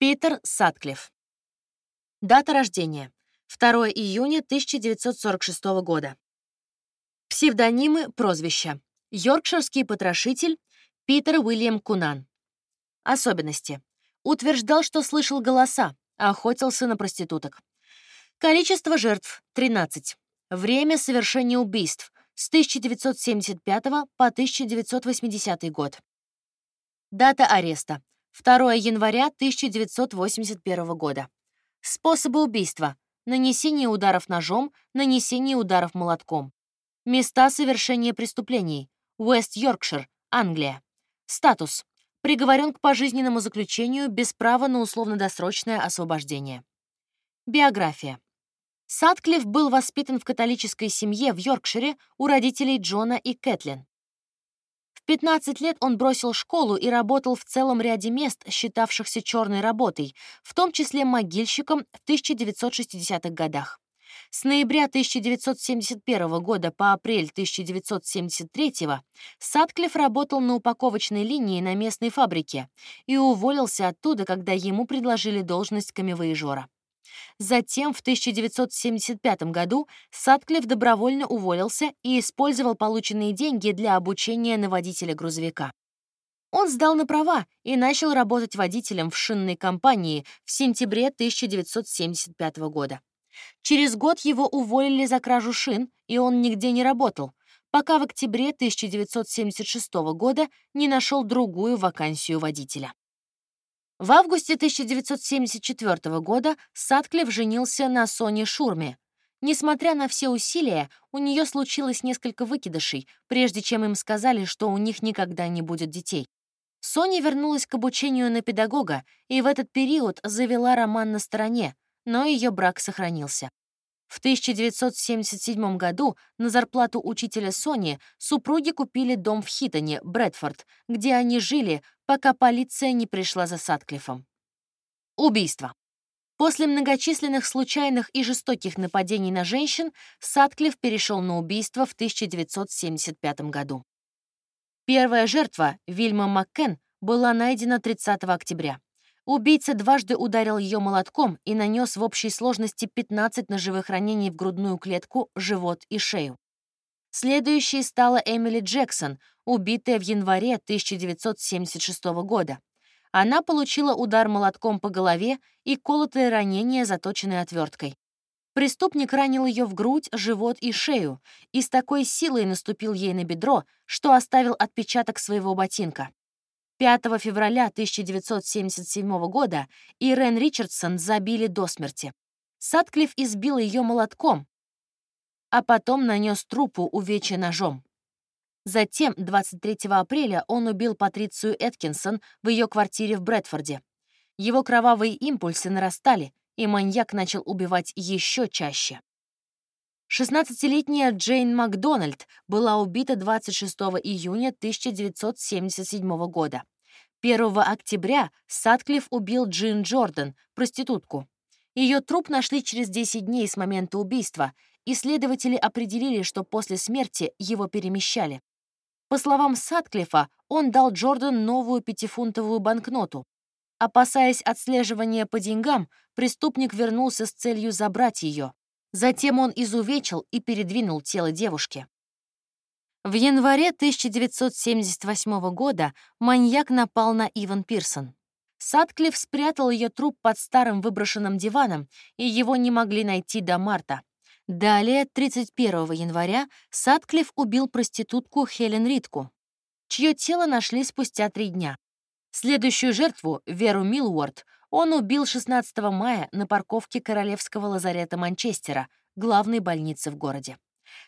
Питер Сатклифф. Дата рождения. 2 июня 1946 года. Псевдонимы, прозвища. Йоркширский потрошитель Питер Уильям Кунан. Особенности. Утверждал, что слышал голоса, охотился на проституток. Количество жертв — 13. Время совершения убийств с 1975 по 1980 год. Дата ареста. 2 января 1981 года. Способы убийства. Нанесение ударов ножом, нанесение ударов молотком. Места совершения преступлений. Уэст-Йоркшир, Англия. Статус. Приговорен к пожизненному заключению без права на условно-досрочное освобождение. Биография. Садклифф был воспитан в католической семье в Йоркшире у родителей Джона и Кэтлин. В 15 лет он бросил школу и работал в целом ряде мест, считавшихся черной работой, в том числе могильщиком в 1960-х годах. С ноября 1971 года по апрель 1973 Садклифф работал на упаковочной линии на местной фабрике и уволился оттуда, когда ему предложили должность камевоежора. Затем в 1975 году Садклифф добровольно уволился и использовал полученные деньги для обучения на водителя грузовика. Он сдал на права и начал работать водителем в шинной компании в сентябре 1975 года. Через год его уволили за кражу шин, и он нигде не работал, пока в октябре 1976 года не нашел другую вакансию водителя. В августе 1974 года Садклифф женился на Соне Шурме. Несмотря на все усилия, у нее случилось несколько выкидышей, прежде чем им сказали, что у них никогда не будет детей. Соня вернулась к обучению на педагога и в этот период завела роман на стороне, но ее брак сохранился. В 1977 году на зарплату учителя Сони супруги купили дом в Хитоне, Брэдфорд, где они жили, пока полиция не пришла за Садклиффом. Убийство. После многочисленных случайных и жестоких нападений на женщин Садклифф перешел на убийство в 1975 году. Первая жертва, Вильма Маккен, была найдена 30 октября. Убийца дважды ударил ее молотком и нанес в общей сложности 15 ножевых ранений в грудную клетку, живот и шею. Следующей стала Эмили Джексон, убитая в январе 1976 года. Она получила удар молотком по голове и колотое ранение, заточенной отверткой. Преступник ранил ее в грудь, живот и шею и с такой силой наступил ей на бедро, что оставил отпечаток своего ботинка. 5 февраля 1977 года Ирен Ричардсон забили до смерти. Садклифф избил ее молотком, а потом нанес трупу увечья ножом. Затем, 23 апреля, он убил Патрицию Эткинсон в ее квартире в Брэдфорде. Его кровавые импульсы нарастали, и маньяк начал убивать еще чаще. 16-летняя Джейн Макдональд была убита 26 июня 1977 года. 1 октября Садклифф убил Джин Джордан, проститутку. Ее труп нашли через 10 дней с момента убийства, и следователи определили, что после смерти его перемещали. По словам Садклиффа, он дал Джордан новую пятифунтовую банкноту. Опасаясь отслеживания по деньгам, преступник вернулся с целью забрать ее. Затем он изувечил и передвинул тело девушки. В январе 1978 года маньяк напал на Иван Пирсон. Садклифф спрятал ее труп под старым выброшенным диваном, и его не могли найти до марта. Далее, 31 января, Садклифф убил проститутку Хелен Ритку, чье тело нашли спустя три дня. Следующую жертву, Веру Милуорд, он убил 16 мая на парковке Королевского лазарета Манчестера, главной больницы в городе.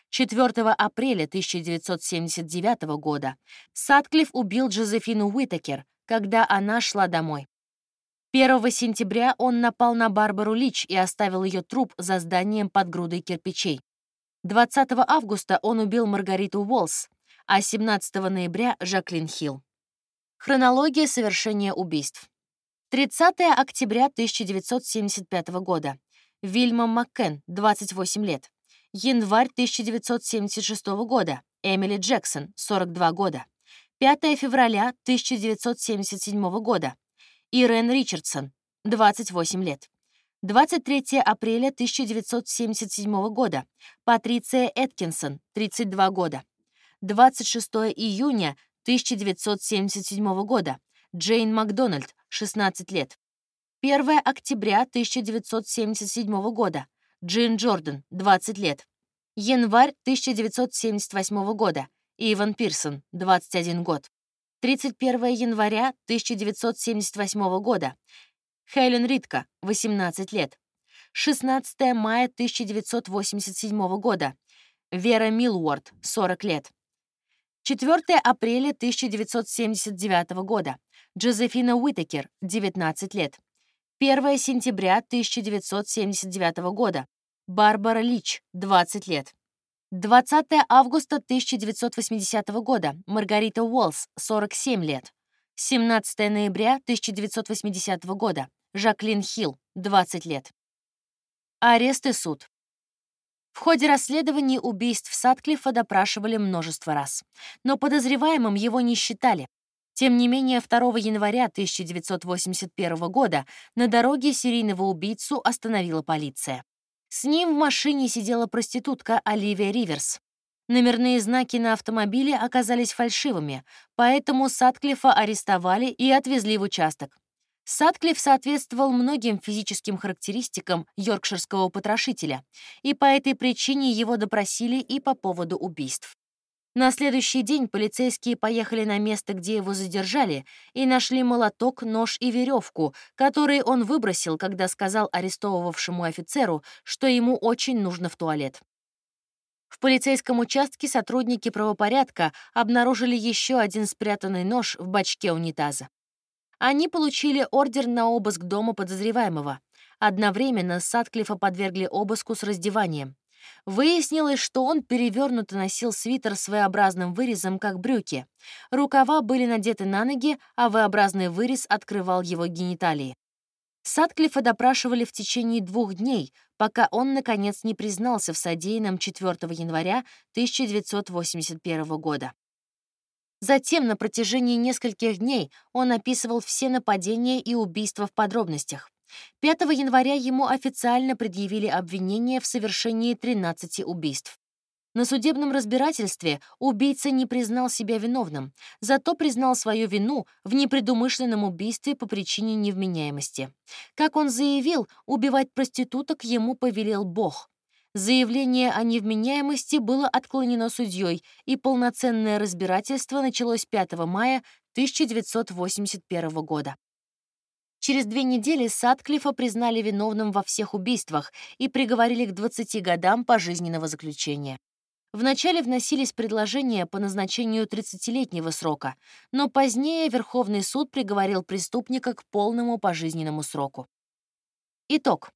4 апреля 1979 года Садклифф убил Джозефину Уитакер, когда она шла домой. 1 сентября он напал на Барбару Лич и оставил ее труп за зданием под грудой кирпичей. 20 августа он убил Маргариту Уолс, а 17 ноября — Жаклин Хилл. Хронология совершения убийств. 30 октября 1975 года. Вильма Маккен, 28 лет. Январь 1976 года. Эмили Джексон, 42 года. 5 февраля 1977 года. Ирен Ричардсон, 28 лет. 23 апреля 1977 года. Патриция Эткинсон, 32 года. 26 июня 1977 года. Джейн Макдональд, 16 лет. 1 октября 1977 года. Джин Джордан, 20 лет. Январь 1978 года. Иван Пирсон, 21 год. 31 января 1978 года. Хелен Ритка, 18 лет. 16 мая 1987 года. Вера Милуорд, 40 лет. 4 апреля 1979 года. Джозефина Уитакер, 19 лет. 1 сентября 1979 года. Барбара Лич, 20 лет. 20 августа 1980 года. Маргарита Уолс, 47 лет. 17 ноября 1980 года. Жаклин Хилл, 20 лет. Арест и суд. В ходе расследований убийств Сатклифа допрашивали множество раз, но подозреваемым его не считали. Тем не менее, 2 января 1981 года на дороге серийного убийцу остановила полиция. С ним в машине сидела проститутка Оливия Риверс. Номерные знаки на автомобиле оказались фальшивыми, поэтому Сатклифа арестовали и отвезли в участок. Сатклифф соответствовал многим физическим характеристикам йоркширского потрошителя, и по этой причине его допросили и по поводу убийств. На следующий день полицейские поехали на место, где его задержали, и нашли молоток, нож и веревку, которые он выбросил, когда сказал арестовывавшему офицеру, что ему очень нужно в туалет. В полицейском участке сотрудники правопорядка обнаружили еще один спрятанный нож в бачке унитаза. Они получили ордер на обыск дома подозреваемого. Одновременно Садклифа подвергли обыску с раздеванием. Выяснилось, что он перевернуто носил свитер с V-образным вырезом, как брюки. Рукава были надеты на ноги, а V-образный вырез открывал его гениталии. Садклифа допрашивали в течение двух дней, пока он, наконец, не признался в содеянном 4 января 1981 года. Затем на протяжении нескольких дней он описывал все нападения и убийства в подробностях. 5 января ему официально предъявили обвинение в совершении 13 убийств. На судебном разбирательстве убийца не признал себя виновным, зато признал свою вину в непредумышленном убийстве по причине невменяемости. Как он заявил, убивать проституток ему повелел Бог. Заявление о невменяемости было отклонено судьей, и полноценное разбирательство началось 5 мая 1981 года. Через две недели Садклифа признали виновным во всех убийствах и приговорили к 20 годам пожизненного заключения. Вначале вносились предложения по назначению 30-летнего срока, но позднее Верховный суд приговорил преступника к полному пожизненному сроку. Итог.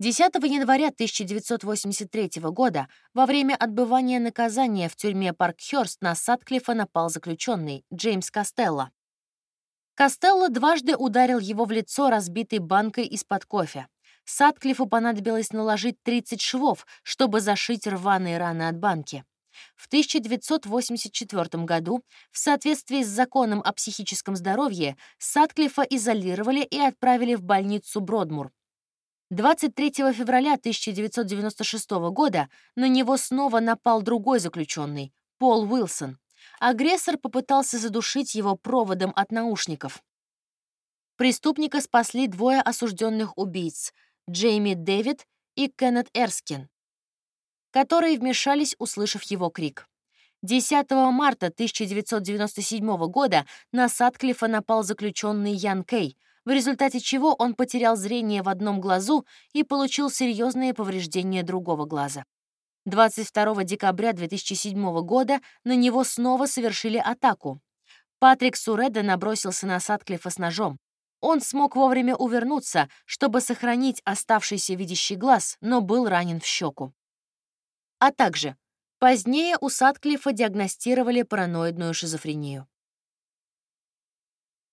10 января 1983 года во время отбывания наказания в тюрьме Паркхёрст на Садклифа напал заключенный Джеймс Костелло. Костелло дважды ударил его в лицо разбитой банкой из-под кофе. Садклифу понадобилось наложить 30 швов, чтобы зашить рваные раны от банки. В 1984 году, в соответствии с законом о психическом здоровье, Садклифа изолировали и отправили в больницу Бродмур. 23 февраля 1996 года на него снова напал другой заключенный, Пол Уилсон. Агрессор попытался задушить его проводом от наушников. Преступника спасли двое осужденных убийц — Джейми Дэвид и Кеннет Эрскин, которые вмешались, услышав его крик. 10 марта 1997 года на Садклифа напал заключенный Ян Кей, в результате чего он потерял зрение в одном глазу и получил серьезные повреждения другого глаза. 22 декабря 2007 года на него снова совершили атаку. Патрик Суреда набросился на Садклифа с ножом. Он смог вовремя увернуться, чтобы сохранить оставшийся видящий глаз, но был ранен в щеку. А также позднее у Садклифа диагностировали параноидную шизофрению.